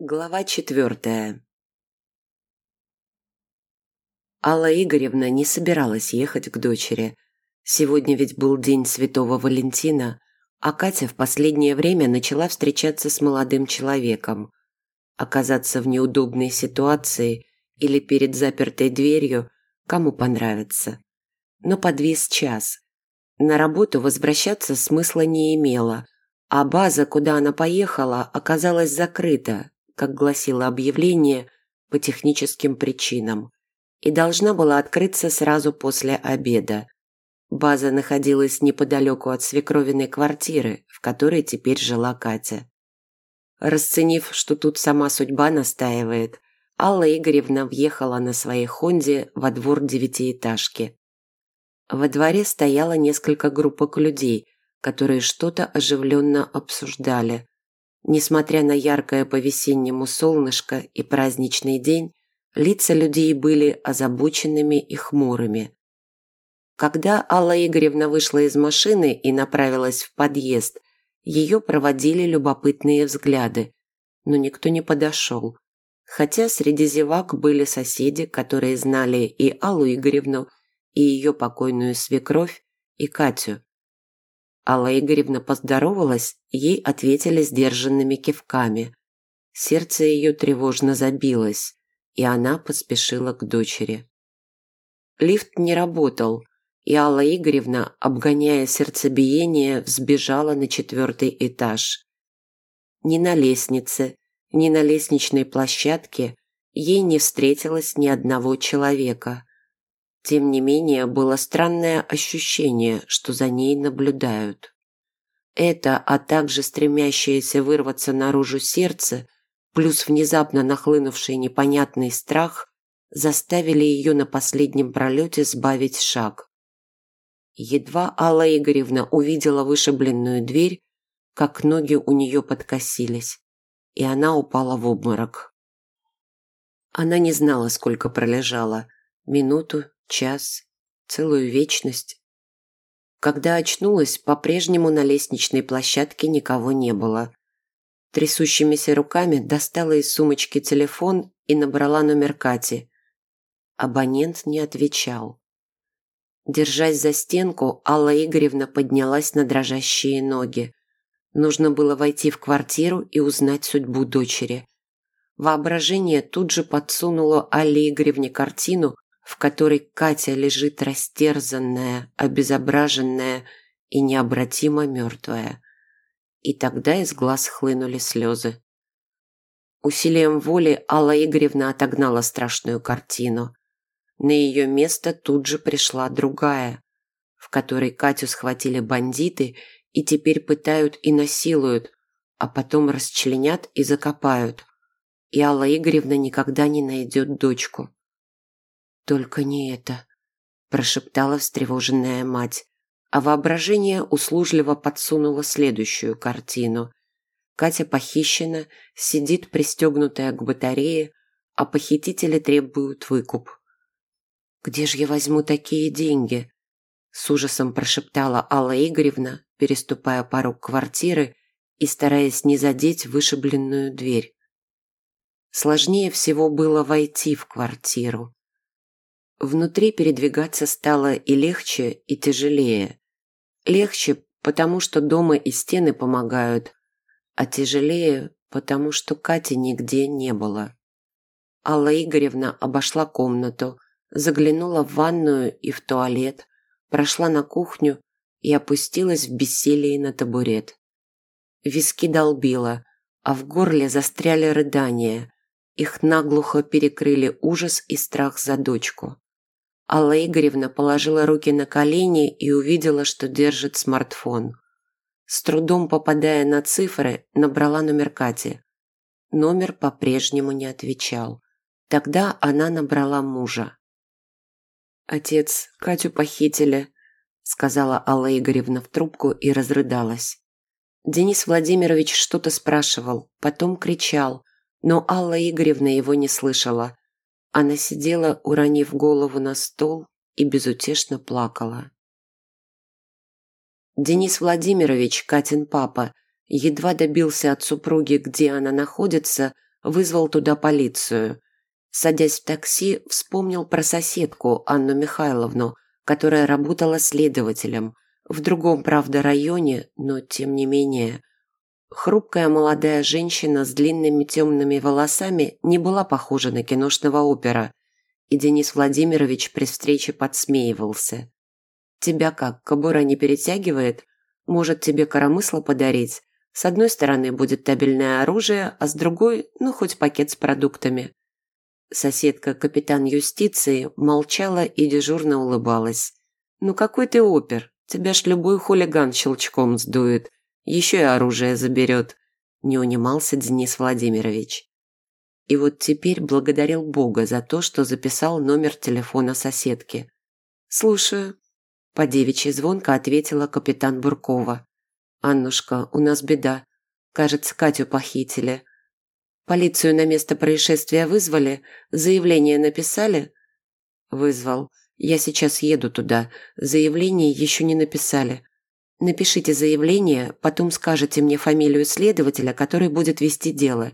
Глава четвертая Алла Игоревна не собиралась ехать к дочери. Сегодня ведь был день Святого Валентина, а Катя в последнее время начала встречаться с молодым человеком. Оказаться в неудобной ситуации или перед запертой дверью кому понравится. Но подвис час. На работу возвращаться смысла не имело, а база, куда она поехала, оказалась закрыта, как гласило объявление, по техническим причинам, и должна была открыться сразу после обеда. База находилась неподалеку от свекровиной квартиры, в которой теперь жила Катя. Расценив, что тут сама судьба настаивает, Алла Игоревна въехала на своей «Хонде» во двор девятиэтажки. Во дворе стояло несколько группок людей, которые что-то оживленно обсуждали, Несмотря на яркое по-весеннему солнышко и праздничный день, лица людей были озабоченными и хмурыми. Когда Алла Игоревна вышла из машины и направилась в подъезд, ее проводили любопытные взгляды, но никто не подошел. Хотя среди зевак были соседи, которые знали и Аллу Игоревну, и ее покойную свекровь, и Катю. Алла Игоревна поздоровалась, ей ответили сдержанными кивками. Сердце ее тревожно забилось, и она поспешила к дочери. Лифт не работал, и Алла Игоревна, обгоняя сердцебиение, взбежала на четвертый этаж. Ни на лестнице, ни на лестничной площадке ей не встретилось ни одного человека. Тем не менее, было странное ощущение, что за ней наблюдают. Это, а также стремящееся вырваться наружу сердце, плюс внезапно нахлынувший непонятный страх, заставили ее на последнем пролете сбавить шаг. Едва Алла Игоревна увидела вышибленную дверь, как ноги у нее подкосились, и она упала в обморок. Она не знала, сколько пролежала – минуту, час, целую вечность. Когда очнулась, по-прежнему на лестничной площадке никого не было. Трясущимися руками достала из сумочки телефон и набрала номер Кати. Абонент не отвечал. Держась за стенку, Алла Игоревна поднялась на дрожащие ноги. Нужно было войти в квартиру и узнать судьбу дочери. Воображение тут же подсунуло Алле Игоревне картину, в которой Катя лежит растерзанная, обезображенная и необратимо мертвая. И тогда из глаз хлынули слезы. Усилием воли Алла Игоревна отогнала страшную картину. На ее место тут же пришла другая, в которой Катю схватили бандиты и теперь пытают и насилуют, а потом расчленят и закопают. И Алла Игоревна никогда не найдет дочку. «Только не это», – прошептала встревоженная мать, а воображение услужливо подсунуло следующую картину. Катя похищена, сидит пристегнутая к батарее, а похитители требуют выкуп. «Где же я возьму такие деньги?» С ужасом прошептала Алла Игоревна, переступая порог квартиры и стараясь не задеть вышибленную дверь. Сложнее всего было войти в квартиру. Внутри передвигаться стало и легче, и тяжелее. Легче, потому что дома и стены помогают, а тяжелее, потому что Кати нигде не было. Алла Игоревна обошла комнату, заглянула в ванную и в туалет, прошла на кухню и опустилась в бессилии на табурет. Виски долбила, а в горле застряли рыдания. Их наглухо перекрыли ужас и страх за дочку. Алла Игоревна положила руки на колени и увидела, что держит смартфон. С трудом попадая на цифры, набрала номер Кати. Номер по-прежнему не отвечал. Тогда она набрала мужа. «Отец, Катю похитили», – сказала Алла Игоревна в трубку и разрыдалась. Денис Владимирович что-то спрашивал, потом кричал, но Алла Игоревна его не слышала. Она сидела, уронив голову на стол и безутешно плакала. Денис Владимирович, Катин папа, едва добился от супруги, где она находится, вызвал туда полицию. Садясь в такси, вспомнил про соседку Анну Михайловну, которая работала следователем. В другом, правда, районе, но тем не менее. Хрупкая молодая женщина с длинными темными волосами не была похожа на киношного опера, и Денис Владимирович при встрече подсмеивался. «Тебя как, кобура не перетягивает? Может, тебе коромысло подарить? С одной стороны будет табельное оружие, а с другой – ну, хоть пакет с продуктами». Соседка, капитан юстиции, молчала и дежурно улыбалась. «Ну какой ты опер? Тебя ж любой хулиган щелчком сдует. Еще и оружие заберет», – не унимался Денис Владимирович. И вот теперь благодарил Бога за то, что записал номер телефона соседки. «Слушаю», – по девичьей звонко ответила капитан Буркова. «Аннушка, у нас беда. Кажется, Катю похитили. Полицию на место происшествия вызвали? Заявление написали?» «Вызвал. Я сейчас еду туда. Заявление еще не написали. Напишите заявление, потом скажете мне фамилию следователя, который будет вести дело».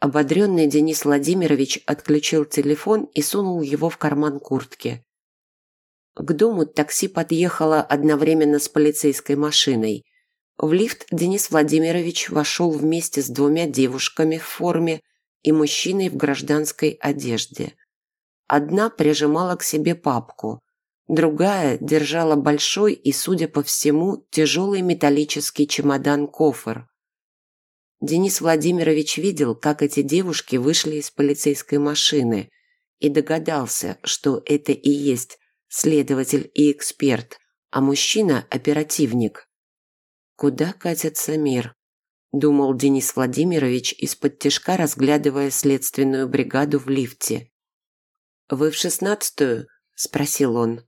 Ободренный Денис Владимирович отключил телефон и сунул его в карман куртки. К дому такси подъехало одновременно с полицейской машиной – в лифт Денис Владимирович вошел вместе с двумя девушками в форме и мужчиной в гражданской одежде. Одна прижимала к себе папку, другая держала большой и, судя по всему, тяжелый металлический чемодан-кофр. Денис Владимирович видел, как эти девушки вышли из полицейской машины и догадался, что это и есть следователь и эксперт, а мужчина – оперативник. Куда катится мир? Думал Денис Владимирович из-под тяжка, разглядывая следственную бригаду в лифте. «Вы в шестнадцатую?» – спросил он.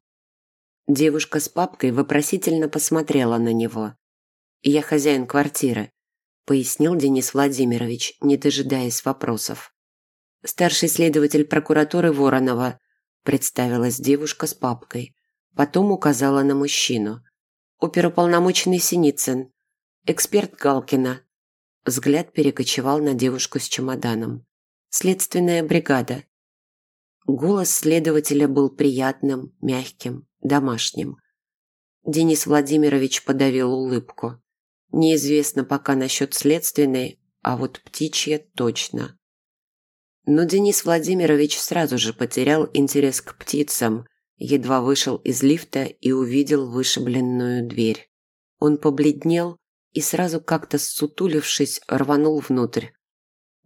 Девушка с папкой вопросительно посмотрела на него. «Я хозяин квартиры», – пояснил Денис Владимирович, не дожидаясь вопросов. «Старший следователь прокуратуры Воронова», – представилась девушка с папкой. Потом указала на мужчину оперуполномоченный Синицын, эксперт Галкина. Взгляд перекочевал на девушку с чемоданом. Следственная бригада. Голос следователя был приятным, мягким, домашним. Денис Владимирович подавил улыбку. Неизвестно пока насчет следственной, а вот птичья точно. Но Денис Владимирович сразу же потерял интерес к птицам едва вышел из лифта и увидел вышибленную дверь. Он побледнел и сразу как-то сутулившись рванул внутрь.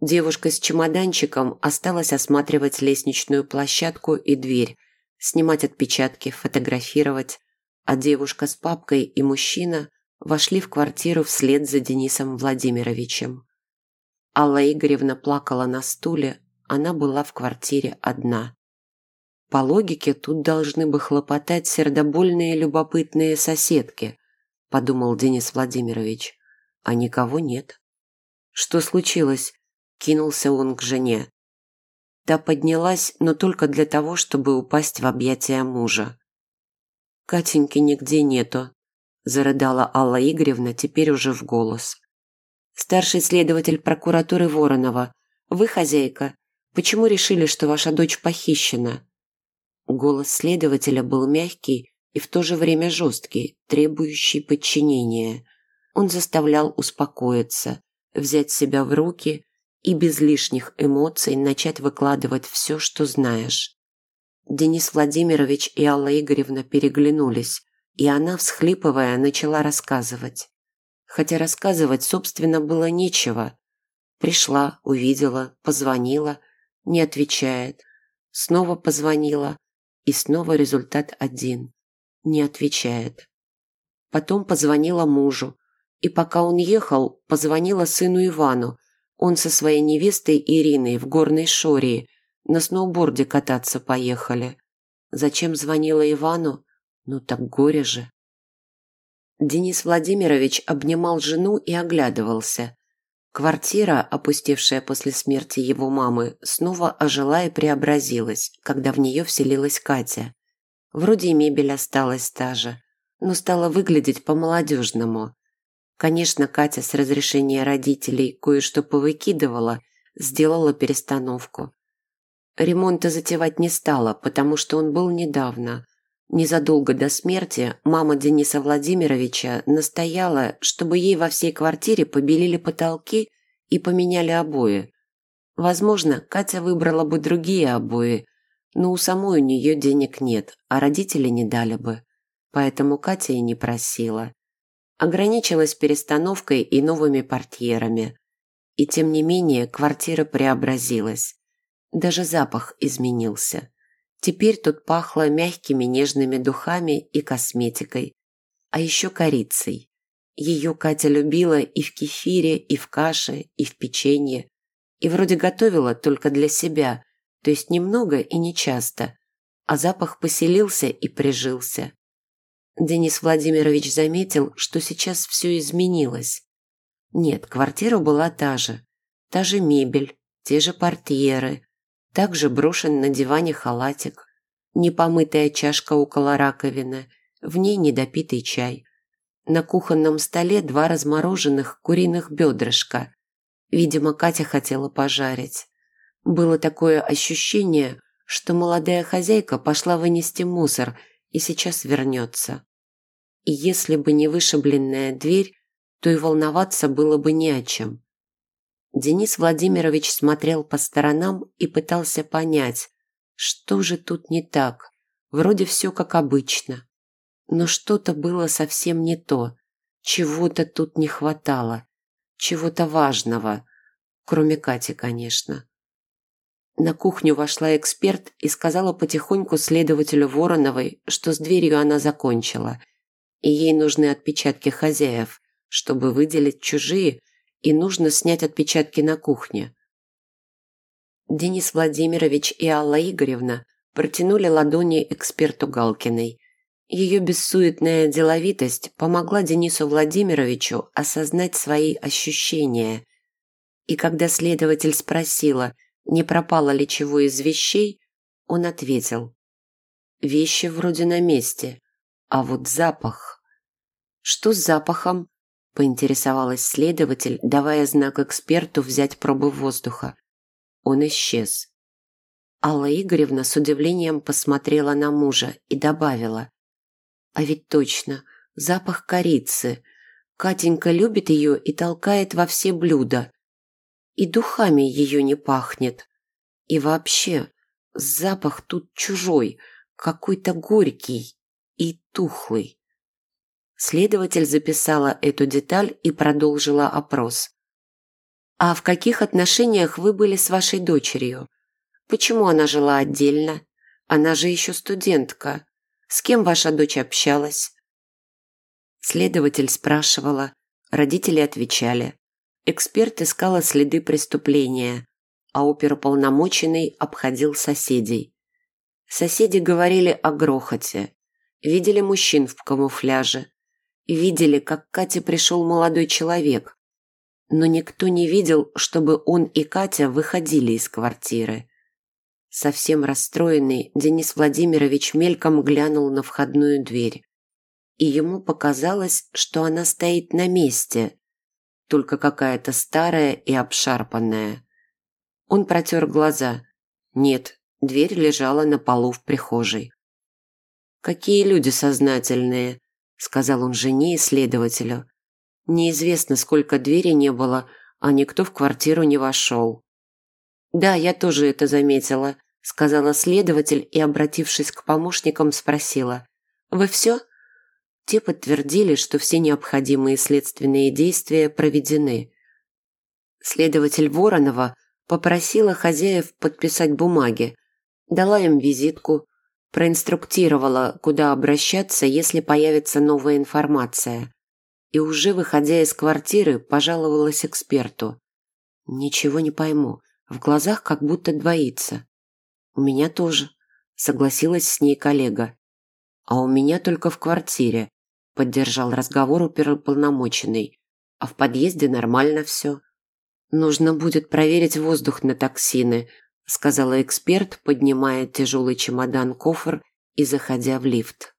Девушка с чемоданчиком осталась осматривать лестничную площадку и дверь, снимать отпечатки, фотографировать, а девушка с папкой и мужчина вошли в квартиру вслед за Денисом Владимировичем. Алла Игоревна плакала на стуле, она была в квартире одна. По логике, тут должны бы хлопотать сердобольные любопытные соседки, подумал Денис Владимирович. А никого нет. Что случилось? Кинулся он к жене. Та поднялась, но только для того, чтобы упасть в объятия мужа. «Катеньки нигде нету», – зарыдала Алла Игоревна теперь уже в голос. «Старший следователь прокуратуры Воронова, вы хозяйка. Почему решили, что ваша дочь похищена?» Голос следователя был мягкий и в то же время жесткий, требующий подчинения. Он заставлял успокоиться, взять себя в руки и без лишних эмоций начать выкладывать все, что знаешь. Денис Владимирович и Алла Игоревна переглянулись, и она, всхлипывая, начала рассказывать. Хотя рассказывать, собственно, было нечего. Пришла, увидела, позвонила, не отвечает. Снова позвонила, и снова результат один. Не отвечает. Потом позвонила мужу. И пока он ехал, позвонила сыну Ивану. Он со своей невестой Ириной в горной Шории на сноуборде кататься поехали. Зачем звонила Ивану? Ну так горе же. Денис Владимирович обнимал жену и оглядывался. Квартира, опустевшая после смерти его мамы, снова ожила и преобразилась, когда в нее вселилась Катя. Вроде и мебель осталась та же, но стала выглядеть по-молодежному. Конечно, Катя с разрешения родителей кое-что повыкидывала, сделала перестановку. Ремонта затевать не стала, потому что он был недавно. Незадолго до смерти мама Дениса Владимировича настояла, чтобы ей во всей квартире побелили потолки и поменяли обои. Возможно, Катя выбрала бы другие обои, но у самой у нее денег нет, а родители не дали бы. Поэтому Катя и не просила. Ограничилась перестановкой и новыми портьерами. И тем не менее квартира преобразилась. Даже запах изменился. Теперь тут пахло мягкими нежными духами и косметикой. А еще корицей. Ее Катя любила и в кефире, и в каше, и в печенье. И вроде готовила только для себя, то есть немного и нечасто. А запах поселился и прижился. Денис Владимирович заметил, что сейчас все изменилось. Нет, квартира была та же. Та же мебель, те же портьеры, также брошен на диване халатик, непомытая чашка около раковины, в ней недопитый чай. На кухонном столе два размороженных куриных бедрышка. Видимо, Катя хотела пожарить. Было такое ощущение, что молодая хозяйка пошла вынести мусор и сейчас вернется. И если бы не вышибленная дверь, то и волноваться было бы не о чем. Денис Владимирович смотрел по сторонам и пытался понять, что же тут не так. Вроде все как обычно. Но что-то было совсем не то. Чего-то тут не хватало. Чего-то важного. Кроме Кати, конечно. На кухню вошла эксперт и сказала потихоньку следователю Вороновой, что с дверью она закончила, и ей нужны отпечатки хозяев, чтобы выделить чужие и нужно снять отпечатки на кухне. Денис Владимирович и Алла Игоревна протянули ладони эксперту Галкиной. Ее бессуетная деловитость помогла Денису Владимировичу осознать свои ощущения. И когда следователь спросила, не пропало ли чего из вещей, он ответил. «Вещи вроде на месте, а вот запах...» «Что с запахом?» – поинтересовалась следователь, давая знак эксперту взять пробы воздуха. Он исчез. Алла Игоревна с удивлением посмотрела на мужа и добавила. «А ведь точно, запах корицы. Катенька любит ее и толкает во все блюда. И духами ее не пахнет. И вообще, запах тут чужой, какой-то горький и тухлый. Следователь записала эту деталь и продолжила опрос. «А в каких отношениях вы были с вашей дочерью? Почему она жила отдельно? Она же еще студентка. С кем ваша дочь общалась?» Следователь спрашивала, родители отвечали. Эксперт искала следы преступления, а оперуполномоченный обходил соседей. Соседи говорили о грохоте, видели мужчин в камуфляже, видели, как к Кате пришел молодой человек, но никто не видел, чтобы он и Катя выходили из квартиры. Совсем расстроенный, Денис Владимирович мельком глянул на входную дверь. И ему показалось, что она стоит на месте, только какая-то старая и обшарпанная. Он протер глаза. Нет, дверь лежала на полу в прихожей. Какие люди сознательные, сказал он жене и следователю. Неизвестно, сколько дверей не было, а никто в квартиру не вошел. «Да, я тоже это заметила», – сказала следователь и, обратившись к помощникам, спросила. «Вы все?» Те подтвердили, что все необходимые следственные действия проведены. Следователь Воронова попросила хозяев подписать бумаги, дала им визитку, проинструктировала, куда обращаться, если появится новая информация. И уже выходя из квартиры, пожаловалась эксперту. «Ничего не пойму. В глазах как будто двоится». «У меня тоже», — согласилась с ней коллега. «А у меня только в квартире», — поддержал разговор уполномоченный. «А в подъезде нормально все». «Нужно будет проверить воздух на токсины», сказала эксперт, поднимая тяжелый чемодан-кофр и заходя в лифт.